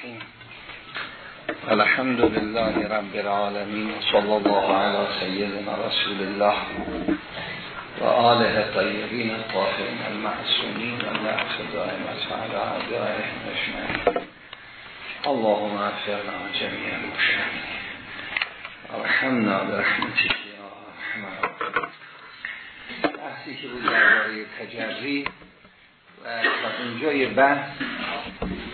الرحیم الحمد لله رب العالمین صلی الله علی سیدنا رسول الله و آله طیبین الطاهرین المعصومین و نعف دائمت اعدائهم اجمعین اللهم افرنا جميع المشرمین ارحمنا برحمتك یا ارحم بحثی که بود درباره تجری و تا بحث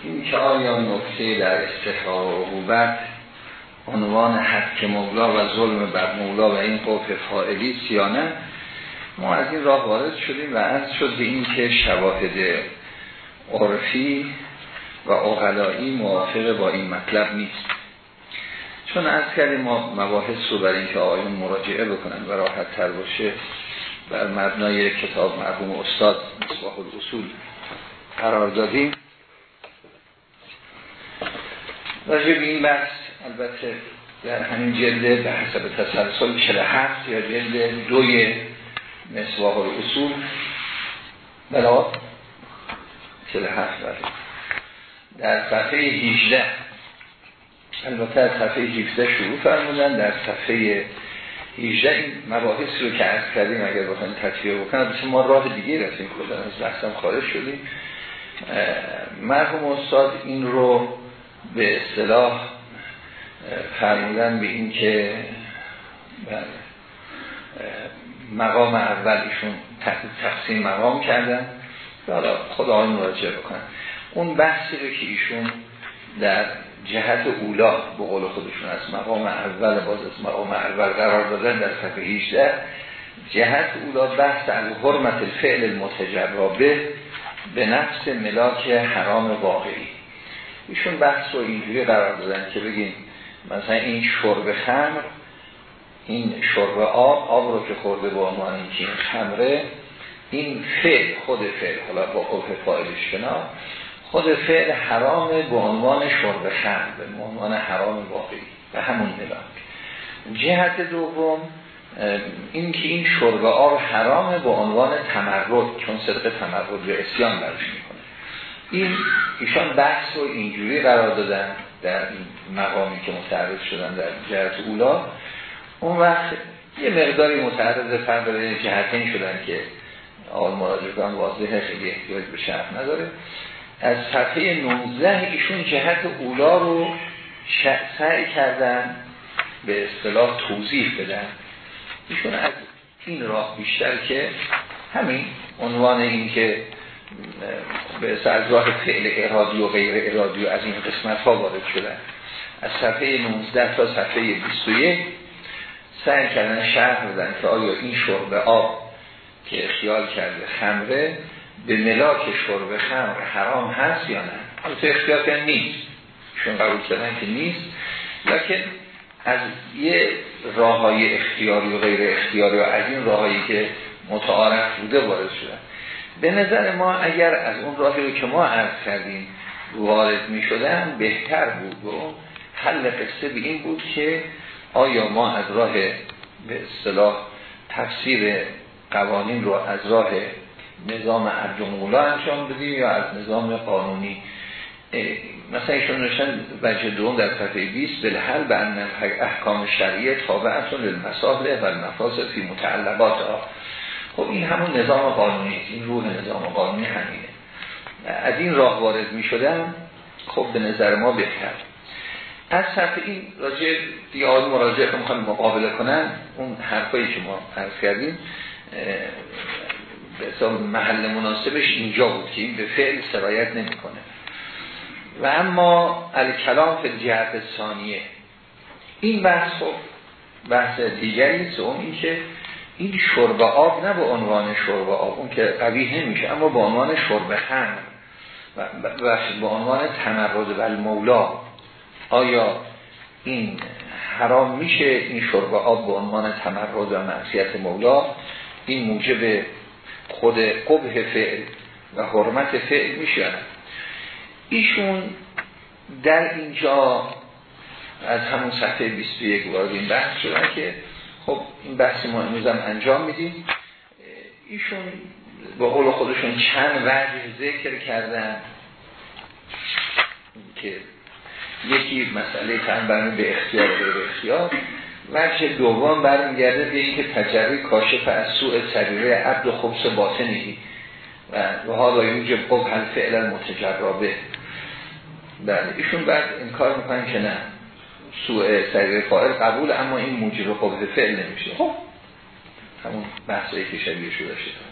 این که آیا نکته در استحرار و عقوبت عنوان حق مولا و ظلم بر مولا و این قوف فائلی سیانه ما از این راه وارد شدیم و از شد به این که شواهد عرفی و اغلایی موافق با این مطلب نیست. چون از کردیم ما مباحث رو برای اینکه آقایون مراجعه بکنن و راحت تر باشه بر مبنای کتاب مرحوم استاد مصباح الاصول قرار دادیم. راجع به این بحث البته در همین جلده به حسب تسلسل 47 یا جلد دوی مصباح الاصول بلا 47 بله. در صفحه 18 البته از صفحه 17 شروع فرمودن در صفحه 18 این مباحث رو که عرض کردیم اگر بخوایم تطبیق بکنم بسید ما راه دیگه رسیم کردن از بحثم خارج شدیم. مرحوم استاد این رو به اصطلاح فرمودن به این که مقام اول ایشون تقسیم مقام کردن. حالا خدا مراجعه بکنن. اون بحثی رو که ایشون در جهت اولا به قول خودشون از مقام اول باز از مقام اول قرار دادن در صفحه 18 جهت اولا بحث از حرمت الفعل المتجربه به نفس ملاک حرام واقعی. ایشون بحث رو اینجوری قرار دادن که بگیم مثلا این شرب خمر این شرب آب آب رو که خورده به عنوان اینکه این خمره این فعل خود فعل حالا با قوه فایلش کنار خود فعل حرام به عنوان شرب خمر به عنوان حرام واقعی به همون ملاک جهت دوم این که این شرب آب حرام به عنوان تمرد چون صدق تمرد و اسیان برش این ایشان بحث رو اینجوری قرار دادن در این مقامی که متعرض شدن در جهت اولا. اون وقت یه مقداری متعرض فرق بین جهتین شدن که آقای مراجعان واضحه خیلی احتیاج به شرح نداره. از صفحه 19 ایشون جهت اولا رو سعی کردن به اصطلاح توضیح بدن. ایشون از این راه بیشتر که همین عنوان این که به راه فعل ارادی و غیر ارادی و از این قسمت ها وارد شدن. از صفحه 19 تا صفحه 21 سعی کردن شرح بدن که آیا این شرب آب که خیال کرده خمره به ملاک شرب خمر حرام هست یا نه؟ حالا تو اختیار نیست. چون قبول کردن که نیست. لیکن از یه راه های اختیاری و غیر اختیاری و از این راهایی که متعارف بوده وارد شدن. به نظر ما اگر از اون راهی رو که ما عرض کردیم وارد می شدن بهتر بود و حل قصه به این بود که آیا ما از راه به اصطلاح تفسیر قوانین رو از راه نظام ارجمولا انجام بدیم یا از نظام قانونی؟ مثلا ایشون نشن وجه دوم در صفحه 20 بالحل به احکام شریعه تابعتون للمصالح و المفاسد فی متعلقات ها خب این همون نظام قانونی است این روح نظام قانونی همینه. از این راه وارد می شدن خب به نظر ما بهتر. از صفحه این راجع دیگه مراجعه که می‌خوایم مقابله کنن اون حرفایی که ما عرض کردیم به محل مناسبش اینجا بود که این به فعل سرایت نمی‌کنه. و اما الکلام فی جهت ثانیه این بحث خب بحث دیگری است اون این که این شرب آب نه به عنوان شرب آب اون که قویه نمیشه اما به عنوان شرب خمر و به عنوان تمرد و مولا آیا این حرام میشه این شرب آب به عنوان تمرد و معصیت مولا؟ این موجب خود قبه فعل و حرمت فعل میشه ایشون در اینجا از همون صفحه 21 وارد این بحث شدن که خب این بحث ما امروزم انجام میدیم. ایشون با قول خودشون چند وجه ذکر کردن که یکی مسئله تن به اختیار و اختیار. وجه دوم برمیگرده به اینکه تجربه کاشف از سوء سریره عبد و خبس باطنی. و حالا یوجب قبح فعلا متجربه؟ بله ایشون بعد این کار می‌کنن که نه. سوء سریره فائل قبول اما این موجب قبح فعل نمیشه. خب همون بحثایی که شبیه شده شده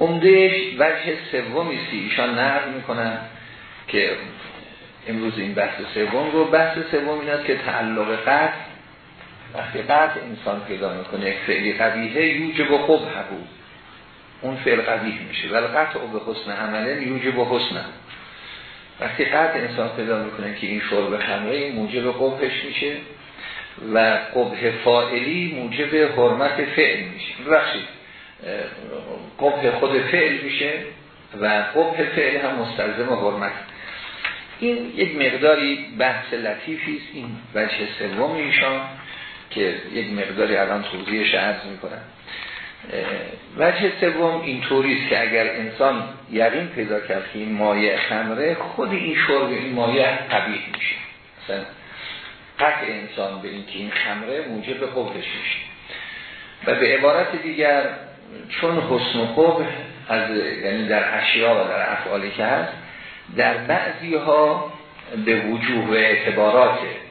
عمدهش وجه سومی سی ایشان نقل می‌کنن که امروز این بحث سوم رو. بحث سوم این است که تعلق قطع وقتی قطع انسان پیدا می‌کنه یک فعلی قبیهه یوجب خوب بود اون فعل قبیه میشه. ولی قطع به حسن عمله یوجب حسن. وقتی قطع انسان پیدا می‌کنه که این شرب خمره موجب قبهش میشه و قبه فائلی موجب حرمت فعل میشه. بخشید قبه خود فعل میشه و قبه فعل هم مستلزم حرمت. این یک مقداری بحث لطیفی است این وجه سوم ایشان که یک مقداری الان توضیحش عرض می‌کنم. وجه سوم این است که اگر انسان یقین پیدا کرد که این مایه خمره خود این شرب این مایه قبیح میشه. مثلا قطع انسان به این که این خمره موجب قبهش میشه. و به عبارت دیگر چون حسن و قبه از یعنی در اشیا و در افعالی که هست در بعضی ها به وجوه اعتباراته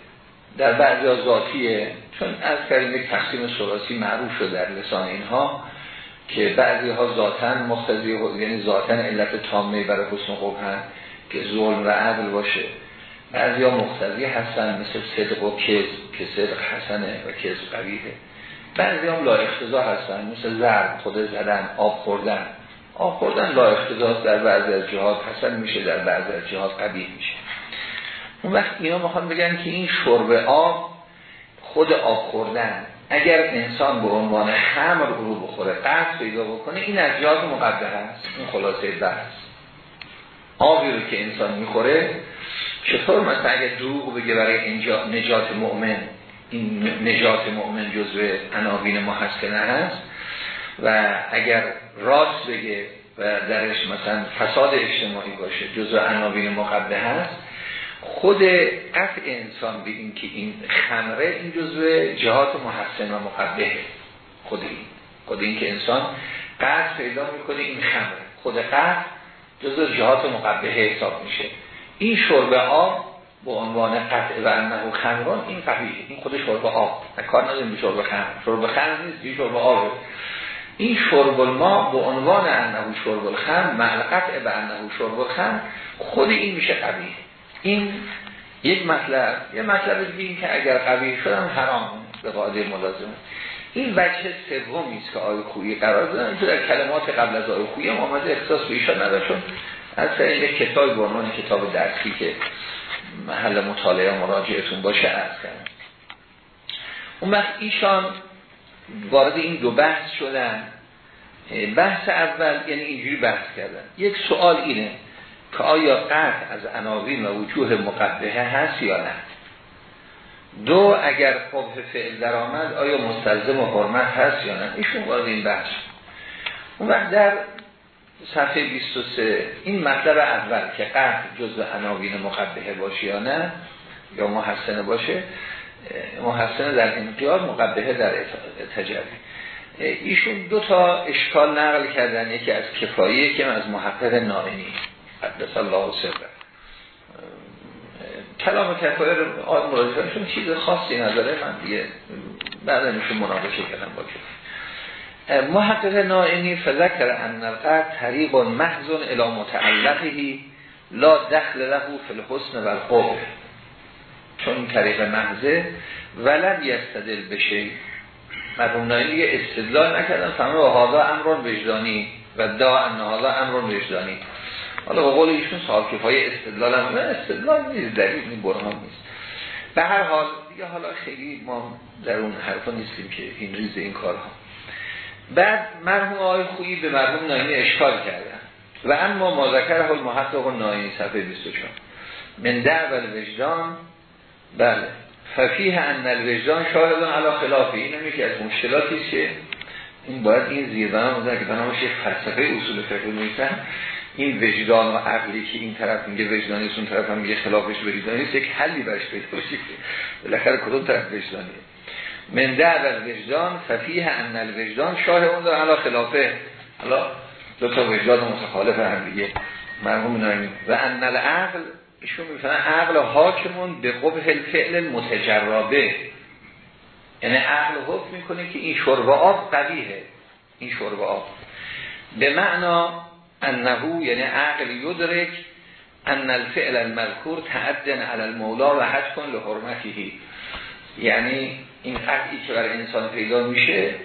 در بعضی ذاتیه چون از کردیم یک تقسیم سراسی معروف شد در لسان اینها که بعضی ها ذاتن مختزی یعنی ذاتن علت تامه برای حسن قبه که ظلم و عدل باشه. بعضی ها مختزی هستن مثل صدق و کذب که صدق حسنه و کذب قویه بعضی هم لا اختزا هستن مثل زرد خود زدن آب خوردن. آب خوردن لا اختزاست در بعضی از جهات حسن میشه در بعضی از جهات قبیه میشه. اون وقت اینا می‌خوان بگن که این شرب آب خود آب خوردن. اگر انسان به عنوان خمر رو بخوره قصد پیدا بکنه این از جهات مقدر است. این خلاصه بحث. آبی رو که انسان می‌خوره چطور مثلا اگر دروغ بگه برای نجات مؤمن؟ این نجات مؤمن جزو عناوین محسنه هست و اگر راست بگه و درش مثلا فساد اجتماعی باشه جزو عناوین مقبه هست خود قطع انسان این که این خمره این جزو جهات محسن و مقبه. خود این. خود این که انسان قطع پیدا می‌کنه این خمره. خود قطع جزو جهات مقبه حساب میشه. این شرب آب به عنوان قطع و انه خمران این قبیه. این خود شرب آب. کار نداریم به شرب خمر. شرب خمر نیست این شرب آب. این شرب ما به عنوان انه شرب الخمر محل قطع به انه شرب الخمر خود این میشه قبیه. این یک مطلب یه مطلب دیگه این که اگر قبیه شدن حرام به قاعده ملازمه این وجه سومی است که آیه خویی قرار دادن تو در کلمات قبل از آیه خویی هم آمده اختصاص به ایشان نداشون از این کتاب برمان کتاب درسی که محل مطالعه مراجعتون باشه از کرد اون وقت ایشان وارد این دو بحث شدن. بحث اول یعنی اینجوری بحث کردن. یک سوال اینه. که آیا قطع از عناوین و وجوه مقبهه هست یا نه؟ دو اگر قبه فعل در آمد آیا مستلزم و حرمت هست یا نه؟ ایشون وارد این بحث اون وقت در صفحه 23 این مطلب اول که قطع جزء عناوین مقبهه باشه یا نه یا محسنه باشه محسنه در انقیاد مقبهه در تجربه ایشون دو تا اشکال نقل کردن یکی از کفاییه که از محقق نائنی. قدس الله سره. کلام کفایه رو آد مراجعهشون چیز خاصی نداره من دیگه بعد میشون مناقشه کردم با کفایه محقق نائنی فذکر ان طریق محضون الى متعلقهی لا دخل له فی الحسن و القبر چون طریق محضه ولم یستدل بشه. مرحوم نائنی استدلال نکردن فهمه و حالا امرون وجدانی و دا ان حالا امرون وجدانی. حالا با قول ایشون صاحب کفای استدلال هم نه استدلال نیست دلیل این برهان نیست. به هر حال دیگه حالا خیلی ما در اون حرفا نیستیم که این ریز این کارها. بعد مرحوم آقای خویی به مرحوم ناینی اشکال کردن و اما ما ذکر حال محقق ناینی صفحه 24 من دعوال وجدان بله. ففیه ان الوجدان شاهدان علا خلافه این هم یکی از مشکلاتی که این باید این زیردان هم که بنامش فلسفه اصول فقه نیستن این وجدان و عقلی که این طرف میگه وجدانی اون طرف هم میگه خلافش وجدانی است یک حلی برش پیدا بشه بالاخره کدوم طرف وجدانیه؟ من در از وجدان ففیه ان الوجدان شاه اون داره علا خلافه. حالا دو تا وجدان متخالف هم دیگه. مرحوم نایمی. و ان العقل ایشون می‌فهمن عقل حاکمون به قبح الفعل متجربه یعنی عقل حکم می‌کنه که این شرب آب قویه این شرب آب. به معنا انهو یعنی عقل یدرک ان الفعل المذکور تعدن علی المولا و حد کن لحرمتیهی یعنی این قطعی که برای انسان پیدا میشه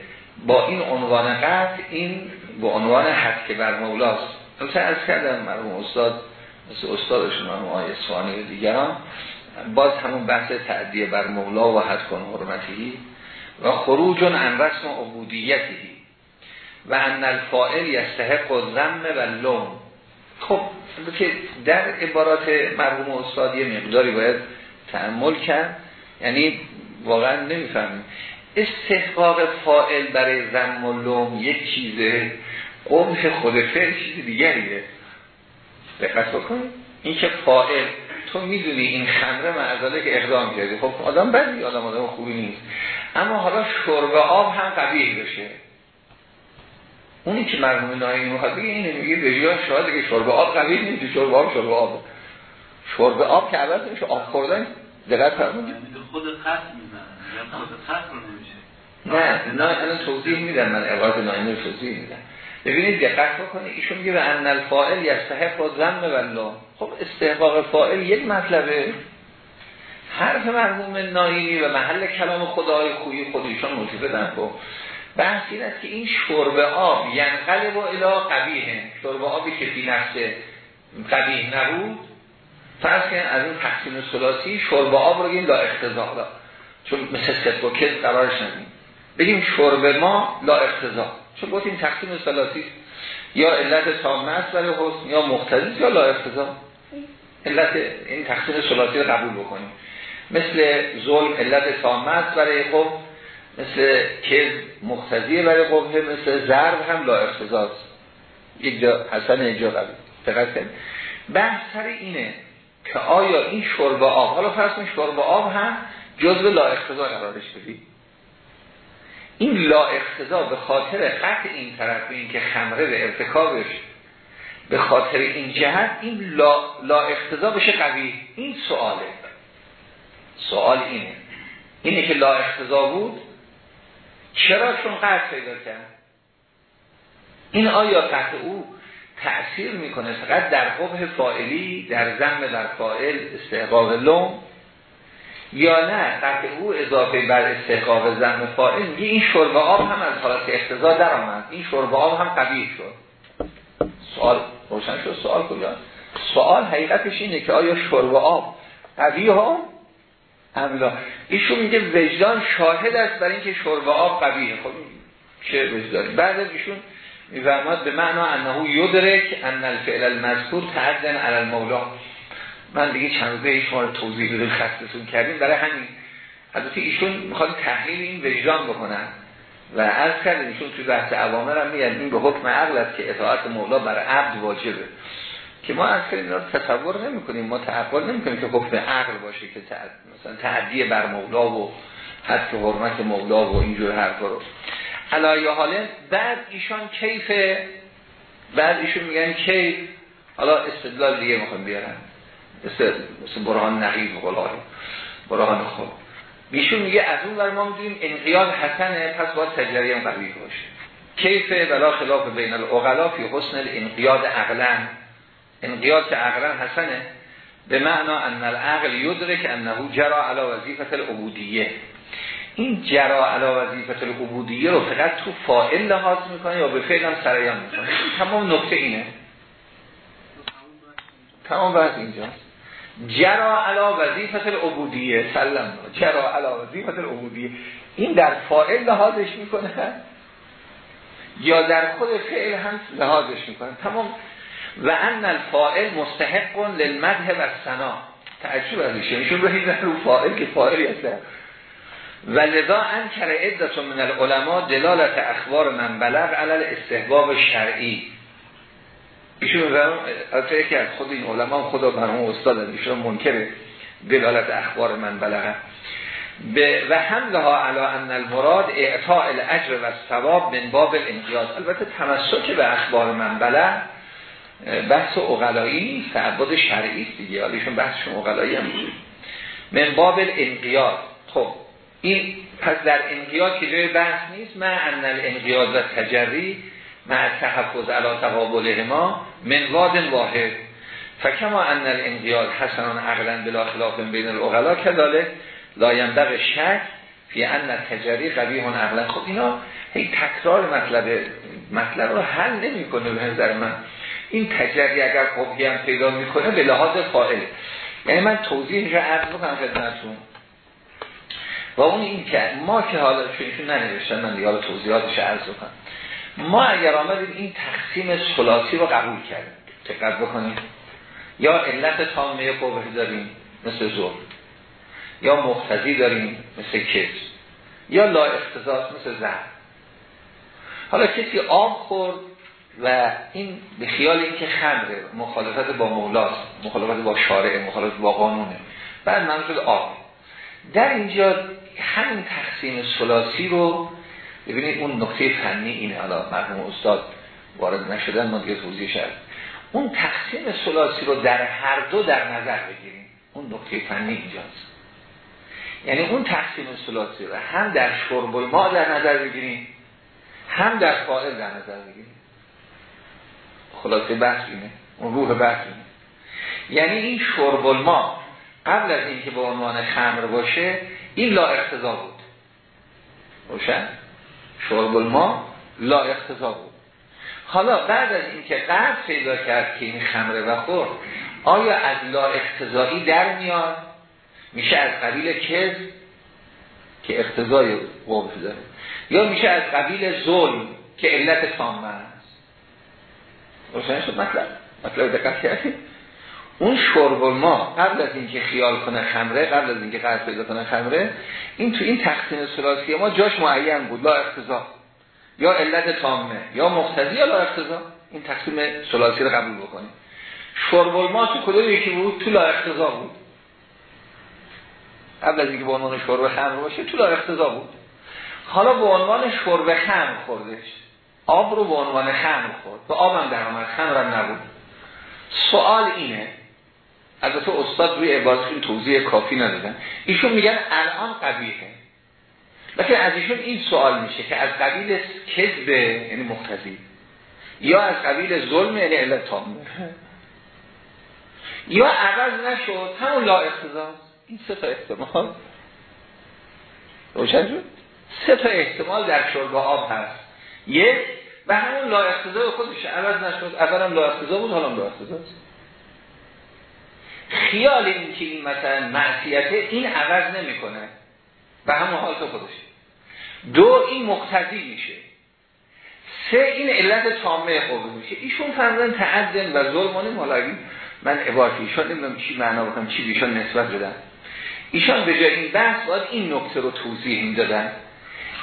با این عنوان قطع این به عنوان حد که بر مولاست. مثلا از کردم مرحوم استاد مثل استادشون مرحوم آقای اصفهانی و دیگران باز همون بحث تعدیه بر مولا و حد کن حرمتی و خروج عن رسم عبودیتی و ان الفائل یستحق و و لوم خب که در عبارات مرحوم استادی مقداری باید تعمل کرد. یعنی واقعا نمی‌فهمیم. استحقاق فائل برای زم و لوم یک چیزه. قمش خود فعل چیز دیگریه. دقت بکن این که فائل تو می‌دونی این خمره معذاله که اقدام کردی. خب آدم بدی آدم آدم خوبی نیست. اما حالا شرب آب هم قبیه بشه. اونی که مرموم نایی می‌خواد بگه اینه میگه رژیان شاید که شرب آب قبیه نیست شرب آب شرب آب. شرب آب که عوض میشه آب خوردن دقت فرمودید. خود خط می‌زنن خود خط رو نمیشه. نه نه الان توضیح میدم من عبارت نایمی توضیح میدم. ببینید دقت بکنید ایشون میگه و ان الفاعل یستحق و ذم والله خب استحقاق فاعل یک مطلبه. حرف مرحوم نایمی و محل کلام خدای خویی خودشون موجوده در خب بحث این است که این شرب آب ینقلب و الا قبیه شرب آبی که فی نفسه قبیه نبود. فرض کنید از این تقسیم سلاسی شرب آب رو بگیم لا اختزا چون مثل ست و کز قرارش ندیم. بگیم شرب ما لا اختزا چون گفتیم تقسیم سلاسی یا علت تامه است برای حسن یا مختلف یا لا اختزا علت این تقسیم سلاسی رو قبول بکنیم. مثل ظلم علت تامه است برای خب مثل کز مختزیه برای قبه مثل ضرب هم لا اختزاست یک جا حسن یک جا قبول دقت بحث سر اینه که آیا این شرب آب حالا فرض کنید شرب آب هم جزء لا اختزا قرارش بدید این لا اختزا به خاطر قطع این طرف این که خمره به ارتکابش به خاطر این جهت این لا, لا اختزا بشه قوی. این سواله. سوال اینه. اینه که لا اختزا بود؟ چرا چون قطع پیدا کرد؟ این آیا قطع او تأثیر می‌کنه فقط در قبه فائلی در زم در فائل استحقاق لوم؟ یا نه قطع او اضافه بر استحقاق زم فائل میگه این شرب آب هم از حالت اختزا در آمد این شرب آب هم قبیل شد. سوال روشن شد سوال کجا سوال حقیقتش اینه که آیا شرب آب قبیل ها؟ املا ایشون میگه وجدان شاهد است برای اینکه شرب آب قبیه خب چه وجدانی؟ بعد ایشون میفرماد به معنا انه یدرک ان الفعل المذکور تعدن علی المولا. من دیگه چند روزه شما رو توضیح بده خستتون کردیم. برای همین حضرت ایشون می‌خواد تحلیل این وجدان بکنن. و از کردیم ایشون توی بحث عوامر هم میگن این به حکم عقل است که اطاعت مولا بر عبد واجبه. که ما از کردیم رو تصور نمی کنیم ما تحقل نمی کنیم که حکم عقل باشه که تعد... مثلا تعدیه بر مولا و حد حرمت مولا و اینجور حرفا رو. علایه حاله بعد ایشان کیف بعد ایشون میگن کیف. حالا استدلال دیگه می‌خوام بیارن مثل, برهان نقیب قلال برهان خود ایشون میگه از اون بر ما می‌دونیم انقیاد حسنه پس باید تجریه هم قوی باشه. کیف بلا خلاف بین الاغلا فی حسن الانقیاد عقلا. انقیاد که عقلا حسنه. به معنا ان العقل یدرک انه جرا علی وظیفه العبودیه. این جرا علا وظیفت العبودیه رو فقط تو فائل لحاظ می‌کنه یا به فعل هم سریان می‌کنه؟ تمام نکته اینه. تمام بحث اینجا جرا علا وظیفت العبودیه. سلم جرا علا وظیفت العبودیه. این در فائل لحاظش می‌کنه یا در خود فعل هم لحاظش می‌کنه. تمام و ان الفائل مستحق للمدح و سنا تعجب ازشه ایشون رو رو فائل که فائلی هست و لذا انکر عدت من العلماء دلالت اخبار من بلغ علل استحباب شرعی ایشون از یکی از خود این علما خدا مرحوم استاد ایشون منکر دلالت اخبار من بلغه و حملها علا ان المراد اعطاء الاجر و ثواب من باب الانقیاد البته تمسک به اخبار من بلغ. بحث اقلایی نیست تعبد شرعی است دیگه. حالیشون بحثشون اقلایی هم بود من باب الانقیاد. خب این پس در انقیاد که جای بحث نیست من ان الانقیاد و تجری مع التحفظ علی تقابلهما من واد واحد. فکما ان الانقیاد حسن عقلا بلا خلاف بین الاغلا کداله لایندق شک فی ان تجری قبیه عقلا. خب اینا هی تکرار مطلب مطلب رو حل نمی‌کنه به نظر من. این تجری اگر قبح هم پیدا می‌کنه به لحاظ فاعل یعنی من توضیح رو عرض بکنم خدمتتون. و اون این که ما که حالا چون ننوشتن من دیگه حالا توضیحاتش عرض بکنم. ما اگر آمدیم این تقسیم سلاسی رو قبول کردیم. دقت بکنیم یا علت تامه قوه داریم مثل زور یا مقتضی داریم مثل کس یا لا اختزاز مثل زن حالا کسی آب خورد و این به خیال این که خمره مخالفت با مولاست مخالفت با شارع مخالفت با قانونه. بعد من شد آب. در اینجا همین تقسیم سلاسی رو ببینید اون نقطه فنی اینه. حالا مرحوم استاد وارد نشدن ما دیگه توضیح شد. اون تقسیم سلاسی رو در هر دو در نظر بگیریم. اون نقطه فنی اینجاست. یعنی اون تقسیم سلاسی رو هم در شرب ما در نظر بگیریم هم در فائل در نظر بگیریم. خلاصه بحث اینه. اون روح بحث اینه. یعنی این شرب ما قبل از اینکه به عنوان خمر باشه این لا اقتضا بود. روشن؟ شرب ما لا بود. حالا بعد از اینکه قرد پیدا کرد که این خمره و خور آیا از لا اقتضایی در میاد؟ میشه از قبیل کز که اقتضای قبض داره یا میشه از قبیل ظلم که علت است؟ روشن شد مطلب. مطلب دقت کردید اون شرب ما قبل از اینکه خیال کنه خمره قبل از اینکه قرض پیدا کنه خمره این تو این تقسیم سلاسی ما جاش معین بود لا اقتضا. یا علت تامه یا مقتضی یا لا اقتضا. این تقسیم سلاسی رو قبول بکنیم. شرب ما تو کدوم یکی بود؟ تو لا اقتضا بود. قبل از اینکه به عنوان شرب خمر باشه تو لا اقتضا بود. حالا به عنوان شرب خمر خوردش آب رو به عنوان خمر خورد. به آبم در آمد. خمرم نبود. سوال اینه البته استاد روی عبارت توضیح کافی ندادن. ایشون میگن الان قبیحه. لیکن از ایشون این سوال میشه که از قبیل کذب یعنی مختزی یا از قبیل ظلم یعنی علت تامه یا عوض نشد همون لا اقتضا. این سه تا احتمال. روشن شد؟ سه تا احتمال در شرب آب هست. یک و همون لا اقتضا خودش عوض نشد. اولا لا اقتضا بود حالا لا خیال این که این مثلا معصیته این عوض نمی‌کنه. و همون حال تو خودش. دو این مقتضی میشه. سه این علت تامه قوه میشه. ایشون فرمودن تعدن و ظلمانی مالاگی من عبارت ایشان نمی‌دونم چی معنا بکنم چی ایشان نسبت بدن. ایشان به جای این بحث باید این نکته رو توضیح می‌دادن.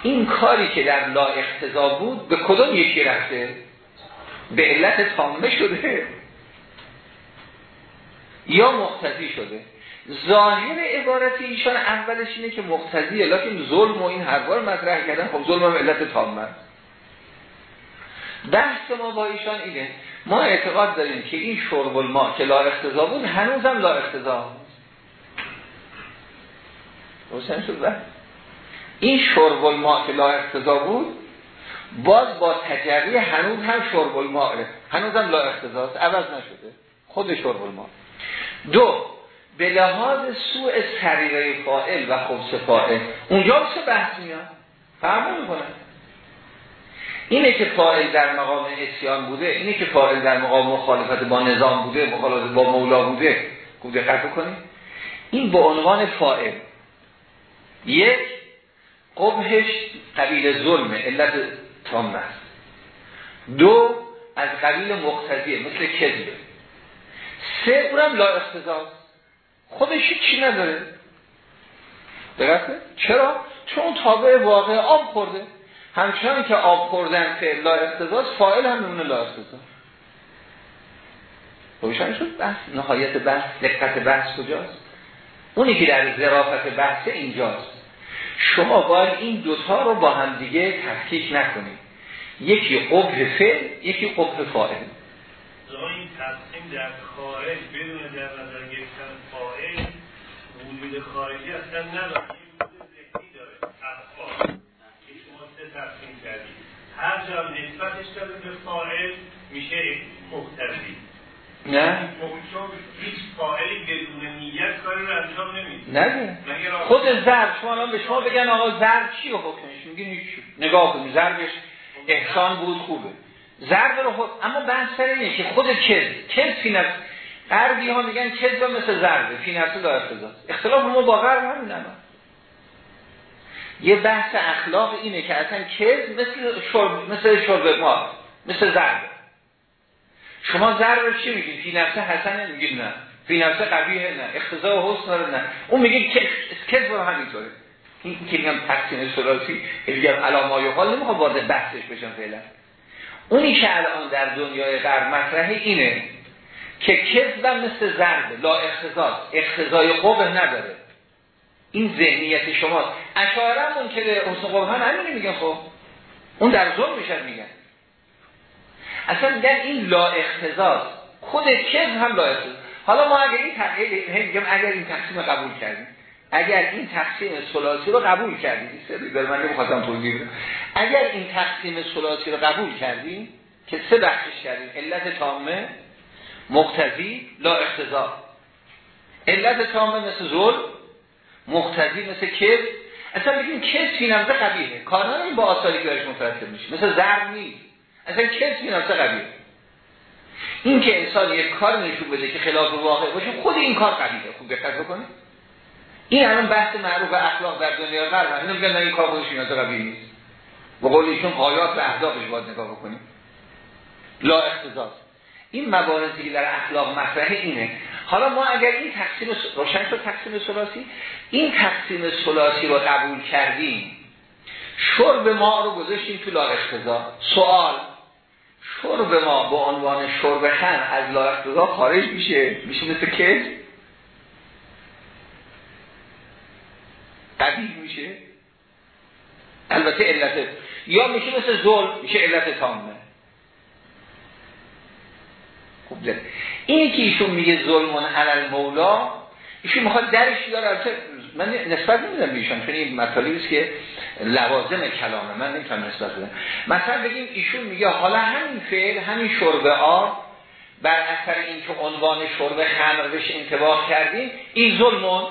این کاری که در لا اقتضا بود به کدوم یکی رفته؟ به علت تامه شده. یا مقتضی شده. ظاهر عبارت ایشان اولش اینه که مقتضیه لیکن ظلم و این هر مطرح کردن. خب ظلم هم علت تامه. بحث ما با ایشان اینه. ما اعتقاد داریم که این شرب ما که لا اقتضا بود هنوزم لا اقتضا روشن شد؟ این شرب ما که لا اقتضا بود باز با تجری هنوز هم شرب الماء هنوزم لا اقتضاست عوض نشده. خود شرب الماء دو به لحاظ سوء سریره فائل و خبس فائل اونجا چه بحث میاد؟ فهم می‌کنه اینه که فائل در مقام اسیان بوده اینه که فائل در مقام مخالفت با نظام بوده مخالفت با مولا بوده. خوب دقت بکنید این به عنوان فائل یک قبهش قبیل ظلمه علت تام است. دو از قبیل مقتضیه مثل کذبه سه اونم لا اختزاز خودش چی نداره. درسته؟ چرا؟ چون تابع واقع آب خورده. همچنان که آب خوردن فعل لا اختزاز فائل هم نمونه لا اختزاز روشن شد بحث نهایت بحث دقت بحث کجاست؟ اونی که در ظرافت بحث اینجاست. شما باید این دوتا رو با هم دیگه تفکیک نکنید. یکی قبه فعل یکی قبه فاعل. این تصمیم در خارج بدون در نظر گرفتن فاعل وجود خارجی اصلا نداره. ذهنی داره. افعال که شما سه تصمیم کردید. هر جا نسبتش داره به فاعل میشه مختلفی. نه؟ هیچ نمیده. نه خود ضرب شما الان به شما بگن آقا ضرب چی رو حکمش؟ میگین نگاه کنید ضربش احسان بود خوبه. ضرب رو خود اما بحث سر اینه که خود کذب. کذب فی نفس. غربی ها میگن کذب مثل ضربه. فی نفس لا اختلاف اختلاف ما با غرب همین الان یه بحث اخلاق اینه که اصلا کذب مثل شرب مثل شرب ما مثل ضربه. شما ضرب چی میگین؟ فی نفس حسن میگین نه. فی نفس قبیه نه. اختزا و حسن نه. اون میگه کذب رو همینطوره. این که میگم تقسیم سلاسی علامای حال نمی‌خوام وارد بحثش بشم فعلا. اونی که الان در دنیای غرب مطرحه اینه که کذب مثل زرد لا اختزاز اختزای قبه نداره. این ذهنیت شما اشاره که حسن قبه هم همینه میگن خب. اون در ظلم میشن میگن. اصلا در این لا اختزاز خود کذب هم لا اختزاز حالا ما اگر این تقسیم اگر این تقسیم قبول کردیم. اگر این تقسیم سلاسی رو قبول کردیم. به من نمی‌خواستم توضیح اگر این تقسیم سلاسی رو قبول کردیم که سه بخشش کردیم. علت تامه مقتضی لا اختزا علت تامه مثل ظلم مقتضی مثل کذب. اصلا بگیم کذب فی نفسه قبیله. این با آثاری که مترتب میشه. مثل ضرب نیست. اصلا کذب فی نفسه قبیله این که انسان یک کار نشون بده که خلاف واقع باشه خود این کار قبیله خوب دقت بکنید. این الان بحث معروف اخلاق در دنیا غرب اینو میگن این کار خودش نیاز قبیل نیست. به قول ایشون قایات و اهدافش باید نگاه بکنیم. لا اختزاز این مبارزی که در اخلاق مطرحه اینه. حالا ما اگر این تقسیم روشن شد تقسیم سلاسی؟ این تقسیم سلاسی رو قبول کردیم. شرب ما رو گذاشتیم تو لا اختزا سوال. شرب ما به عنوان شرب خن از لا خارج میشه. میشه مثل کذب قبیل میشه. البته علت یا میشه مثل ظلم میشه علت تامه. خوب اینی که ایشون میگه ظلمون علل مولا ایشون می‌خواد درش داره من نسبت نمیدم بیشون چون این مطالبی است که لوازم کلامه من نمی‌تونم نسبت بدم. مثلا بگیم ایشون میگه حالا همین فعل همین شرب آب بر اثر اینکه عنوان شرب خمر بهش انتباه کردیم این ظلمون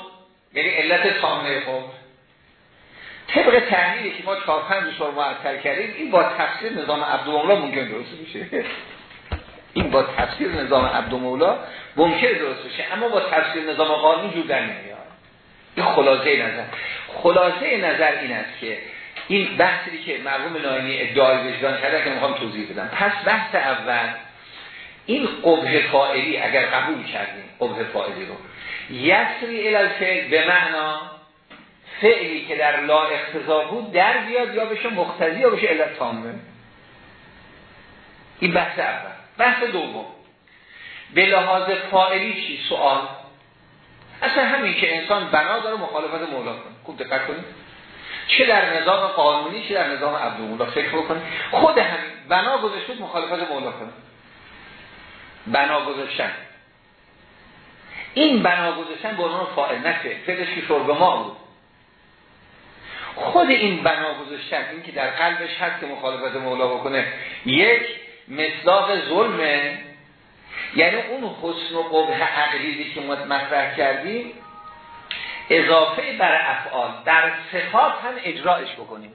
یعنی علت تامه خب. طبق تحلیلی که ما چهار پنج شور معطل کردیم این با تفسیر نظام عبدالمولا ممکن درست میشه. این با تفسیر نظام عبدالمولا ممکن درست میشه. اما با تفسیر نظام قانون جور در نمیاد. این خلاصه نظر. خلاصه نظر این است که این بحثی که مرحوم ناینی ادعای وجدان کرده که می‌خوام توضیح بدم. پس بحث اول این قبه فائلی اگر قبول کردیم قبه فائلی رو یسری الالفعل به معنا فعلی که در لا اختزا بود در بیاد یا بشه مختزی یا بشه علت تامه. این بحث اول. بحث دوم. به لحاظ فائلی چی؟ سوال. اصلا همین که انسان بنا داره مخالفت مولا کنه. خوب دقت کنید. چه در نظام قانونی چه در نظام عبدالمولا فکر بکنید. خود همین بنا گذاشته مخالفت مولا کنه. بنا گذاشتن. این بنا گذاشتن به عنوان فاعل نه فعلش که شرب ما بود. خود این بنا گذاشتن این که در قلبش هست که مخالفت مولا بکنه یک مصداق ظلمه یعنی اون حسن و قبه عقلیدی که ما مطرح کردیم اضافه بر افعال در صفات هم اجرایش بکنیم.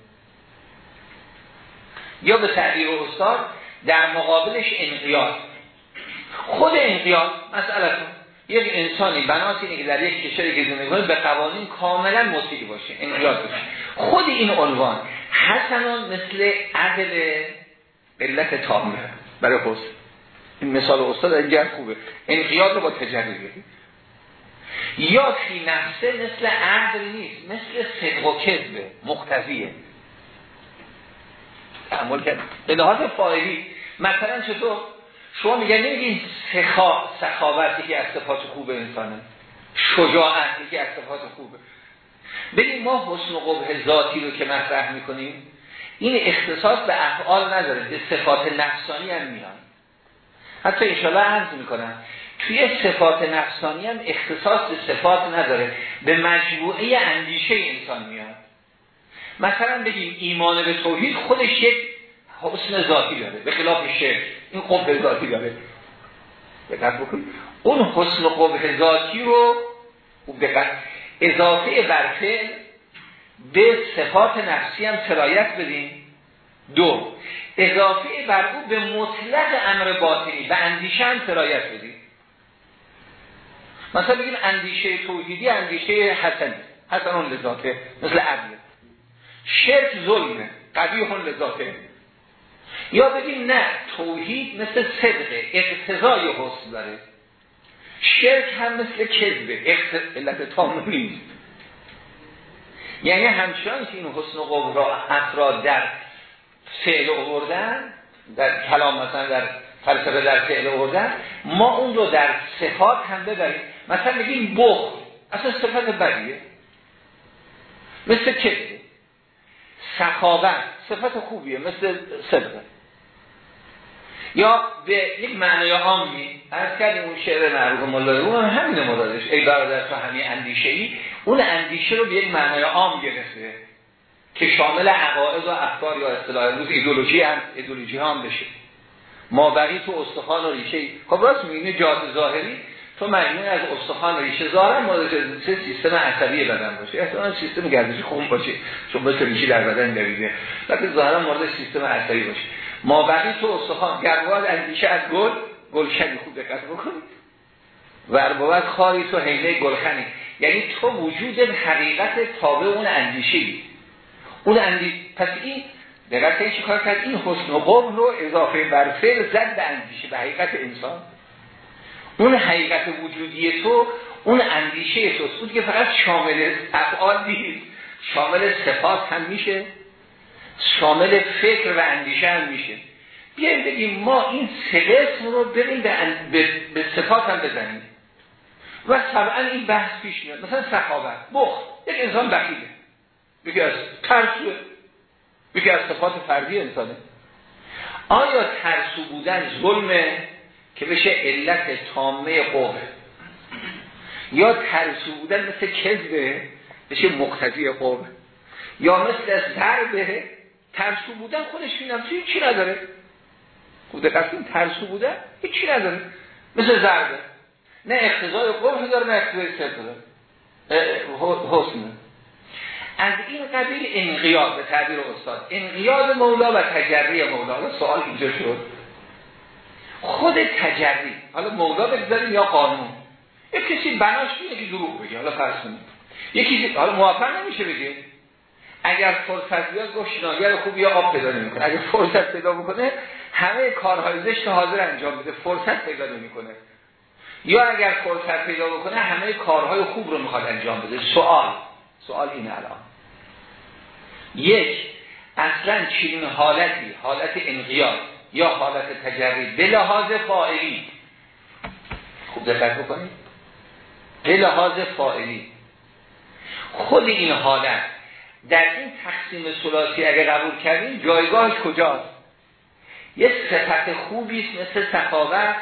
یا به تعبیر استاد در مقابلش انقیاد. خود انقیاد مسئله یک انسانی بناس اینه که در یک کشوری که زندگی کنه به قوانین کاملا مطیع باشه انقیاد باشه. خود این عنوان حسنان مثل عدل علت تامه برای حسن. این مثال استاد اینجا خوبه. انقیاد رو با تجربه یا فی نفسه مثل عدل نیست مثل صدق و کذبه مختزیه تعمل کرد. به لحاظ فایلی مثلا چطور؟ شما میگن نمیگین سخا سخاوت یکی از صفات خوب انسانه. شجاعت یکی از صفات خوبه. ببین ما حسن و قبه ذاتی رو که مطرح می‌کنیم این اختصاص به افعال نداره به صفات نفسانی هم میان حتی انشاءالله عرض می‌کنم توی صفات نفسانی هم اختصاص به صفات نداره. به مجموعه اندیشه انسان میاد. مثلا بگیم ایمان به توحید خودش یک حسن ذاتی داره به خلاف شرک. این قبه ذاتی داره. دقت بکنید اون حسن قبه ذاتی رو اضافه بر به صفات نفسی هم سرایت بدیم. دو اضافه بر او به مطلق امر باطنی و اندیشه هم سرایت بدیم مثلا بگیم اندیشه توحیدی اندیشه حسنی. حسن اون لذاته مثل عدل. شرک ظلمه قبیه لذاته. یا بگیم نه توحید مثل صدقه اقتضای حسن داره. شرک هم مثل کذبه علت تام نیست. یعنی همچنان که این حسن و قبر را افراد در فعل آوردن در کلام مثلا در فلسفه در فعل آوردن ما اون رو در صفات هم ببریم. مثلا بگیم بخل اصلا صفت بدیه. مثل کذبه سخاوت صفت خوبیه مثل صدقه. یا به یک معنی عامی از کردیم اون شعر معروف مولای اون هم همین مرادش ای برادر تو همین اندیشه ای اون اندیشه رو به یک معنی عام گرفته. که شامل عقاید و افکار یا اصطلاح امروز ایدولوژی هم ایدولوژی هم بشه. ما بقی تو استخوان و ریشه خب راست میگه جاد ظاهری تو مجموعه از استخوان و ریشه ظاهر مورد سیستم عصبی بدن باشه. احتمال سیستم گردشی خون باشه چون به ریشه در بدن دویده وقتی ظاهرا مورد سیستم عصبی باشه. ما بقی تو استخوان گرواز اندیشه از گل گلشنی خوب دقت بکنید و خاری تو حیله گلخنی. یعنی تو وجود حقیقت تابع اون اندیشه اون اندیشه پس این دقت چی کار کرد؟ این حسن و قبل رو اضافه بر فعل زد به اندیشه به حقیقت انسان. اون حقیقت وجودی تو اون اندیشه تو بود که فقط شامل افعال نیست. شامل صفات هم میشه. شامل فکر و اندیشه هم میشه. بیاییم بگیم ما این سه رو بریم به, به... به صفات هم بزنیم. و طبعا این بحث پیش میاد. مثلا سخاوت بخ یک انسان بخیله یکی از ترسوه یکی از صفات فردی انسانه. آیا ترسو بودن ظلمه که بشه علت تامه قوه؟ یا ترسو بودن مثل کذبه بشه مقتضی قوه؟ یا مثل ضربه ترسو بودن خودش بینم توی چی نداره؟ خود دقیقی ترسو بودن هیچی نداره؟ مثل ضربه. نه اقتضای قرف داره نه اقتضای صدق داره. حسنه از این قبیل انقیاد به تعبیر استاد. انقیاد مولا و تجری مولا. سوال اینجا شد. خود تجری. حالا مولا بگذاریم یا قانون؟ یک کسی بناش که دروغ بگه. حالا فرض کنیم. یکی حالا موافق نمیشه بگه. اگر فرصت بیاد گفت شناگر خوب یا آب پیدا نمی‌کنه. اگر فرصت پیدا بکنه همه کارهای زشت حاضر انجام بده. فرصت پیدا نمی‌کنه. یا اگر فرصت پیدا بکنه همه کارهای خوب رو می‌خواد انجام بده. سوال. سوال این الان. یک اصلا چین حالتی حالت انقیاد یا حالت تجربی به لحاظ فائلی خوب دقت بکنید. به لحاظ فائلی خود این حالت در این تقسیم سلاسی اگه قبول کردیم جایگاهش کجاست؟ یه صفت خوبی مثل سخاوت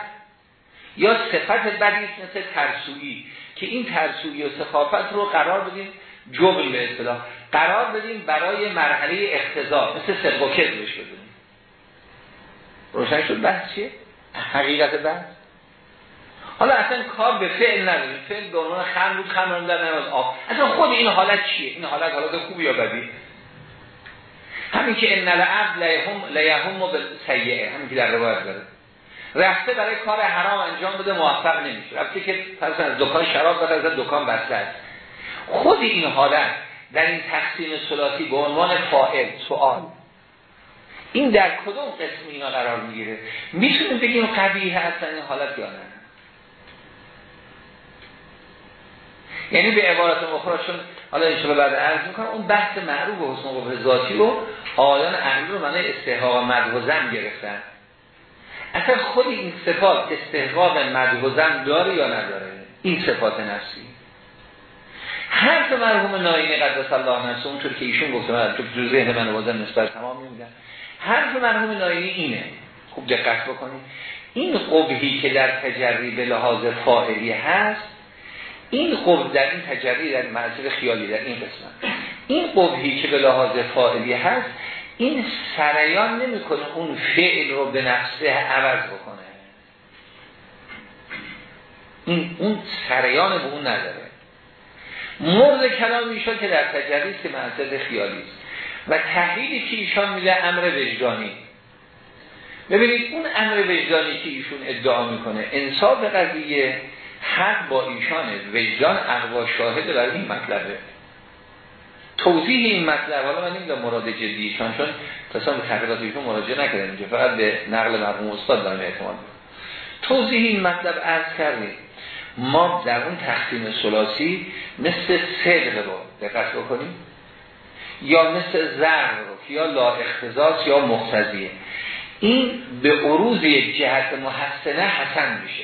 یا صفت بدی مثل ترسویی. که این ترسویی و سخافت رو قرار بدیم جبل به اصطلاح. قرار بدیم برای مرحله اختزار مثل صدق و کذبش بدیم روشن شد بحث چیه؟ حقیقت بحث؟ حالا اصلا کار به فعل نداره فعل به عنوان خم بود خم در نماز آف اصلا خود این حالت چیه؟ این حالت حالت خوبی یا بدی؟ همین که ان العبد لیهم لیهم سیئه همین که در روایت داره. رفته برای کار حرام انجام بده موفق نمیشه. رفته که پس از دکان شراب بده از دکان بسته است. خود این حالت در این تقسیم ثلاثی به عنوان فاعل سوال. این در کدوم قسم اینا قرار می‌گیره؟ می‌تونیم بگیم قبیه هستن این حالت یا نه؟ یعنی به عبارت اخرى چون حالا ان بعد عرض می‌کنم اون بحث معروف و حسن ذاتی رو آیان اهل رو معنی استحقاق مدح و زن گرفتن. اصلا خود این صفات استحقاق مدهوزن داره یا نداره؟ این صفات نفسی. حرف مرحوم ناینی قدس الله نفسه اونطور که ایشون گفته من تو ذهن من بازم نسبت تمام نمیدن حرف مرحوم ناینی اینه. خوب دقت بکنید. این قبهی که در تجری به لحاظ فاعلی هست این قبه در این تجری در منظر خیالی در این قسمت. این قبهی که به لحاظ فاعلی هست این سریان نمی‌کنه اون فعل رو به نفسه عوض بکنه. این اون سریان به اون نداره. مرد کلام ایشان که در تجریز که منصد خیالی است. و تحلیلی که ایشان میده امر وجدانی. ببینید اون امر وجدانی که ایشون ادعا می‌کنه انصاف قضیه حق با ایشانه. وجدان اقوا شاهد برای این مطلبه. توضیح این مطلب حالا من نمی‌دونم مراد جدی ایشان چون تصلا به تحقیقات ایشون مراجعه نکردم اینجا. فقط به نقل مرحوم استاد دارم اعتماد. توضیح این مطلب عرض کردیم. ما در اون تقسیم سلاسی مثل صدق رو دقت بکنیم یا مثل زرد رو یا لا اختزاز یا مختزیه این به عروض جهت محسنه حسن میشه.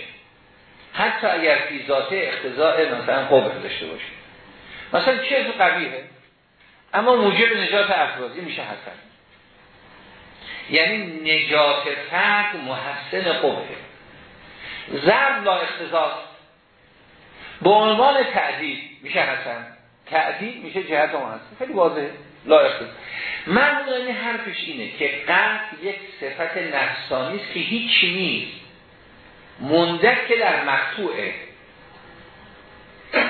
حتی اگر فی ذاته اختزاء مثلا قبر داشته باشه. مثلا چه تو قبیه اما موجب نجات افرادی میشه حسن. یعنی نجات فرد محسن قبره زرد لا اختزاز به عنوان تعدید میشه حسن. تعدید میشه جهت محسن خیلی واضحه. لا اختزاز من حرفش اینه که قلب یک صفت نفسانی است که هیچی نیست. مندک که در مقتوعه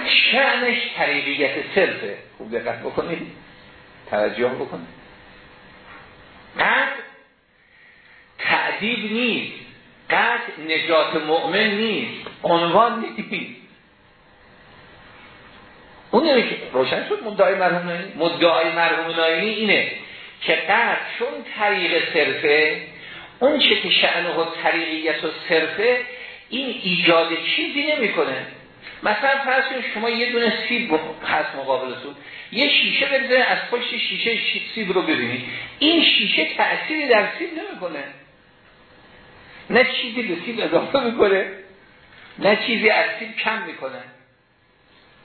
شعنش طریقیت صرفه خوب دقت بکنید. توجه بکنید. قد تعدیب نیست. قد نجات مؤمن نیست. عنوان نیست. اون که روشن شد مدعای مرحوم ناینی مدعای مرحوم ناینی اینه که قد چون طریق صرفه اون چه که شعنه و طریقیت و صرفه این ایجاد چیزی نمی‌کنه. مثلا فرض کنید شما یه دونه سیب هست مقابلتون. یه شیشه بزنید از پشت شیشه سیب رو ببینید. این شیشه تأثیری در سیب نمی‌کنه. نه چیزی به سیب اضافه می‌کنه نه چیزی از سیب کم می‌کنه.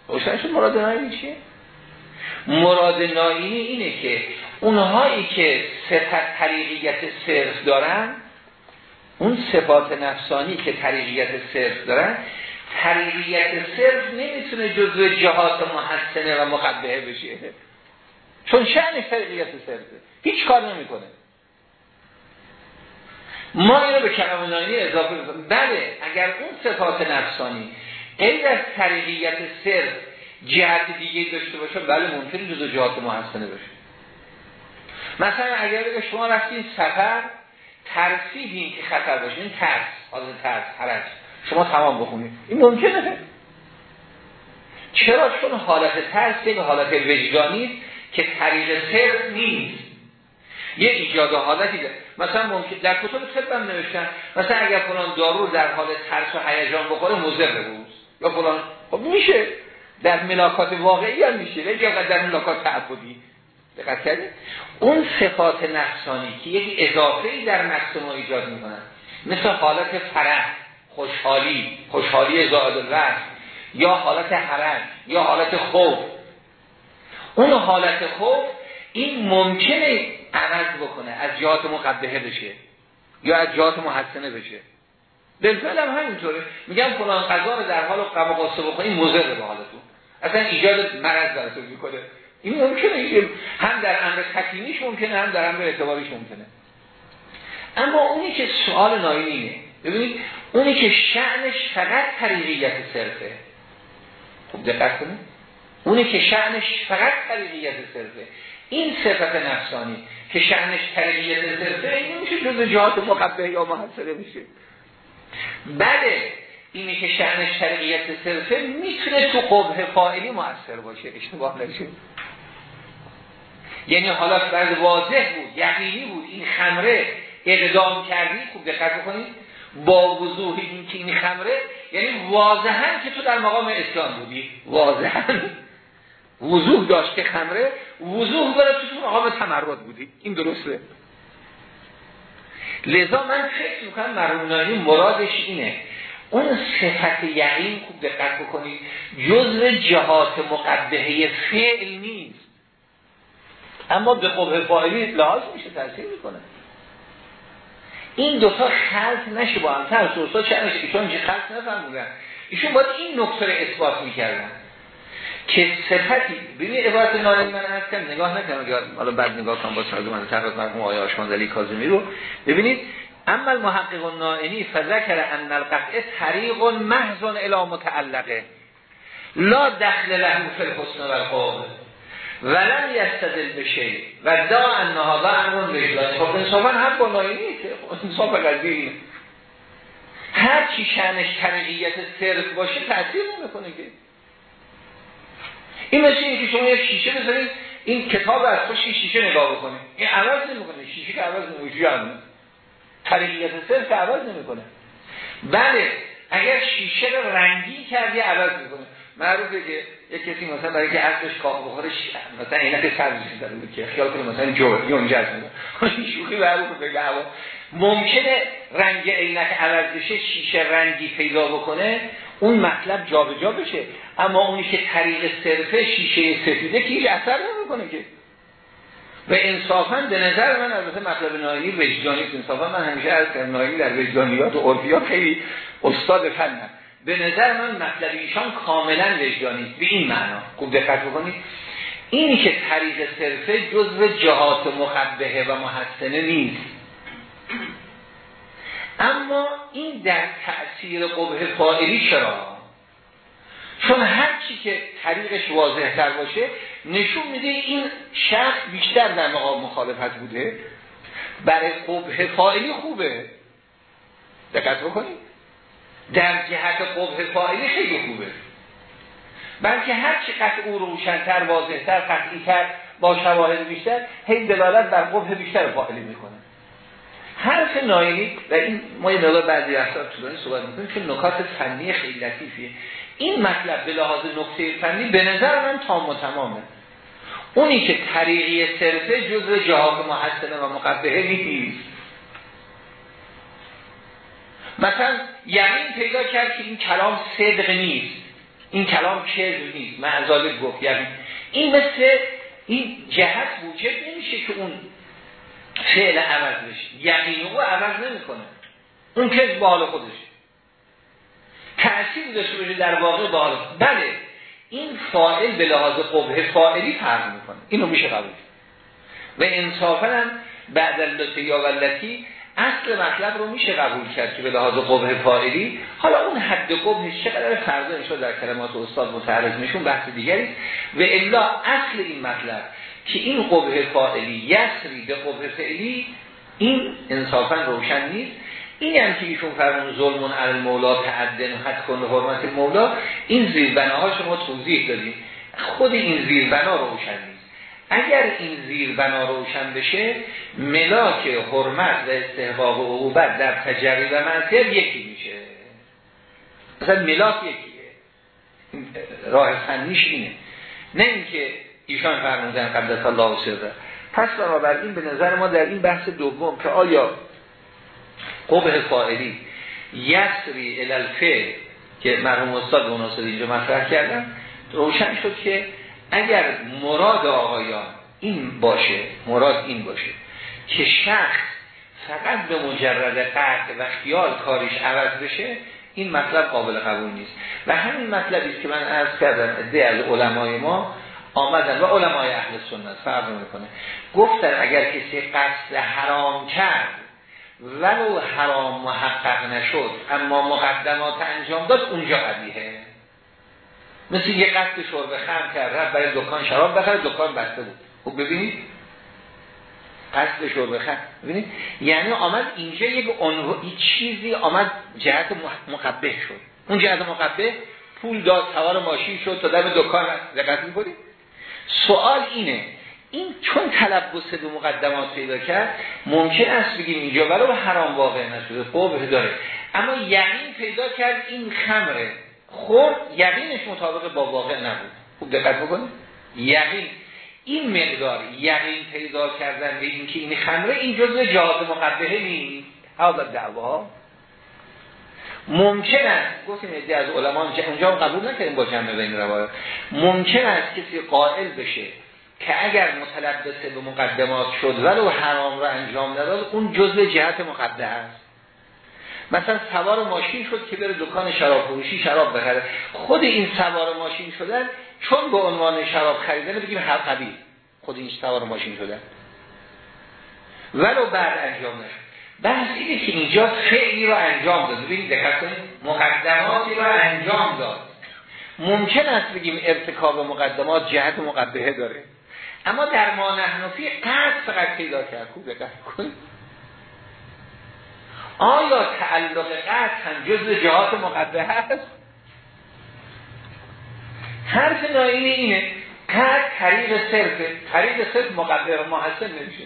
روشن مراد ناینی چیه؟ مراد ناینی اینه که اونهایی که صفت طریقیت صرف دارن اون صفات نفسانی که طریقیت صرف دارن طریقیت صرف نمی‌تونه جزو جهات محسنه و مقبهه بشه. چون شعنش طریقیت صرفه. هیچ کار نمی‌کنه. ما اینو به کلام نانی اضافه بله اگر اون صفات نفسانی غیر از طریقیت صرف جهت دیگه داشته باشه بله ممکنه جزو جهات محسنه باشه. مثلا اگر شما رفتین سفر ترسیدین که خطر باشه این ترس حالت ترس حرج. شما تمام بخونید این ممکنه. چرا؟ چون حالت ترس یک حالت وجدانی که طریق صرف نیست. یه ایجاد حالتی ده. مثلا ممکن در کتب طب نوشتن مثلا اگر فلان دارو در حال ترس و هیجان بخوره مضر بود یا فلان. خب میشه. در ملاکات واقعی هم میشه. نه در ملاکات تعبدی. دقت کردید اون صفات نفسانی که یک اضافه در نفس ما ایجاد می‌کنن مثل حالت فرح خوشحالی خوشحالی زائد الرس یا حالت حرج یا حالت خوف. اون حالت خوف این ممکنه عوض بکنه از جهات مقبهه بشه یا از جهات محسنه بشه. بالفعل هم همینطوره. میگم فلان قضا رو در حال و قصه بکنی مضر به حالتون. اصلا ایجاد مرض براتون می‌کنه این ممکنه هم در امر تکلیمیش ممکنه هم در امر اعتباریش ممکنه. اما اونی که سوال ناینینه ببینید اونی که شعنش فقط طریقیت صرفه. خوب دقت کنید. اونی که شعنش فقط طریقیت صرفه. این صفت نفسانی که شعنش طریقیت صرفه این میشه جز جهات مقبه یا محصله میشه بله اینی که شعنش طریقیت صرفه می‌تونه تو قبه فائلی موثر باشه اشتباه نشه. یعنی حالا بعد واضح بود یقینی بود این خمره اقدام کردی خوب دقت بکنید با وضوح این که این خمره یعنی واضحا که تو در مقام اسلام بودی واضحا. وضوح داشت که خمره وضوح داره تو تو مقام تمرد بودی این درسته. لذا من فکر می‌کنم مرمونانی مرادش اینه اون صفت یقین خوب دقت بکنید جزء جهات مقدهه فعل نیست اما به قبه فاعلی لحاظ میشه تاثیر می‌کنه این دوتا خلط نشه با هم تر سورسا چه ایشون چه خلط نفرمودن ایشون باید این نکته رو اثبات می‌کردن که صفتی ببین عبارت نارنج من هست کنم نگاه نکنم حالا بعد نگاه کنم با سراغ من تحقیق مرحوم آیه آشماندلی کاظمی رو. ببینید اما المحقق النائنی فذکر ان القطع طریق محض الى متعلقه. لا دخل له فی الحسن و القوم ولم یستدل بشه و دا انها و امرون رجلانی خب انصافا هم با نائنی انصاف قضیه هر چی شنش طریقیت صرف باشه تاثیر می‌کنه که. این مثل این که شما یک شیشه بذارید این کتاب از پشت شیشه نگاه بکنید این عوض نمی‌کنه. شیشه که عوض نمی‌کنه طریقیت صرف که عوض نمی‌کنه. بله اگر شیشه رو رنگی کردی عوض می‌کنه. معروفه که یک کسی مثلا برای که عقلش کاه بخوره مثلا عینک سبزی داره که خیال کنه مثلا جو یونجز این شوخی معروفه بگه هوا. ممکنه رنگ عینک عوض بشه شیشه رنگی پیدا بکنه. اون مطلب جابجا جا بشه. اما اونی که طریق صرفه شیشه سفیده که هیچ اثر نمی‌کنه که. و انصافا به نظر من البته مطلب نایی وجدانی انصافا من همیشه از نایی در وجدانیات و عرفیات خیلی استاد فنم به نظر من مطلب ایشان کاملا وجدانی به این معنا. خوب دقت بکنید. اینی که طریق صرفه جزو جهات مخبهه و محسنه نیست. اما این در تأثیر قبه فائلی چرا؟ چون هر چی که طریقش واضح تر باشه نشون میده این شخص بیشتر در مقام مخالفت بوده. برای قبه فائلی خوبه. دقت بکنید. در جهت قبه فائلی خیلی خوبه. بلکه هر چی قطع او روشنتر واضحتر قطعیتر با شواهد بیشتر هی دلالت بر قبه بیشتر فائلی می‌کنه. حرف نایلی و این ما یه مقدار بعضی اصلا طولانی صحبت می‌کنیم که نکات فنی خیلی لطیفیه. این مطلب به لحاظ نقطه فنی به نظر من تام و تمامه. اونی که طریقی صرفه جزء جهاد محسنه و مقبهه نیست. مثلا یقین پیدا کرد که این کلام صدق نیست. این کلام کذب نیست. معذال گفت یعنی این مثل این جهت موجب نمیشه که اون فعل عوض بشه. یقین او عوض نمی‌کنه. اون کذب به حال خودشه. تأثیر داشته باشه در واقع با حال بله این فائل به لحاظ قبه فائلی فرق می‌کنه. اینو میشه قبول و انصافا هم بعد اللطه یا ولتی اصل مطلب رو میشه قبول کرد که به لحاظ قبه فائلی حالا اون حد قبهش چقدر فرضا نشد در کلمات استاد متعرض میشون بحث دیگری. و الا اصل این مطلب که این قبه فائلی یسری به قبه فعلی این انصافا روشن نیست. این هم که ایشون فرمون ظلمون علی مولا تعدن حد کن حرمت مولا این زیربناها شما توضیح دادیم خود این زیربنا روشن نیست. اگر این زیربنا روشن بشه ملاک حرمت و استحقاق و عقوبت در تجربه و منصب یکی میشه. مثلا ملاک یکیه. راه فنیش اینه. نه اینکه ایشان فرمودن قدس الله سره. پس بنابراین به نظر ما در این بحث دوم که آیا قبه فائلی یسری الالفه که مرحوم استاد مناسب اینجا مطرح کردن روشن شد که اگر مراد آقایان این باشه مراد این باشه که شخص فقط به مجرد قرد و خیال کارش عوض بشه این مطلب قابل قبول نیست. و همین مطلبی که من عرض کردم ده از علمای ما آمدن و علمای اهل سنت فرق می‌کنه. گفتن اگر کسی قصد حرام کرد ولو حرام محقق نشد اما مقدمات انجام داد اونجا قبیهه مثل یه قصد شرب خم کرد رفت برای دکان شراب بخره دکان بسته بود. خب ببینید؟ قصد شرب خم. ببینید؟ یعنی آمد اینجا یک چیزی آمد جهت مقبه شد. اون جهت مقبه پول داد سوار ماشین شد تا در دکان دقت می‌کنید؟ سوال اینه این چون تلبس به مقدمات پیدا کرد ممکن است بگیم اینجا ولو حرام واقع نشده. قبه داره اما یقین پیدا کرد این خمره. خورد یقینش مطابق با واقع نبود. خوب دقت بکنید. یقین. این مقدار یقین پیدا کردن به این که این خمره این جزء جهاد مقبهه نیست. هذا دعوا. ممکن است گفتیم ایده از علمان که اونجا قبول نکردیم با جمع بین روایات. ممکن است کسی قائل بشه که اگر متلبسه به مقدمات شد ولو حرام رو انجام نداد اون جزء جهت مقدمه است. مثلا سوار ماشین شد که بره دکان شراب فروشی شراب بخره. خود این سوار ماشین شدن چون به عنوان شراب خریدن بگیم هر قبیل خود این سوار ماشین شدن. ولو بعد انجام نشد. بحث اینه که اینجا فعلی رو انجام داد. ببینید دقت کنید. مقدماتی رو انجام داد. ممکن است بگیم ارتکاب مقدمات جهت مقبهه داره. اما در ما نحنفی قصد فقط پیدا کرد. خوب دقت کنید. آیا تعلق قصد هم جز جهات مقبهه هست حرف ناینه اینه. قد طریق صرف طریق صرف مقدر محسن نمیشه.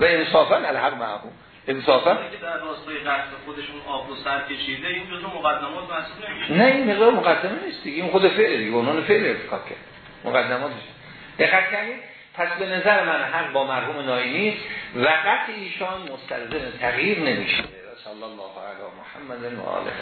و انصافا الحق معهم. انصافا. که در راستای قصد خودشون آب و سر کشیده این جزء مقدمات محسوب نمیشه. نه این مقدار مقدمه نیست دیگه. این خود فعل دیگه اونان فعل ارتکاب کرد. مقدماتش دقت کردید؟ پس به نظر من حق با مرحوم ناینی و قطع ایشان مستلزم تغییر نمیشه. صلی الله علیه محمد و آله.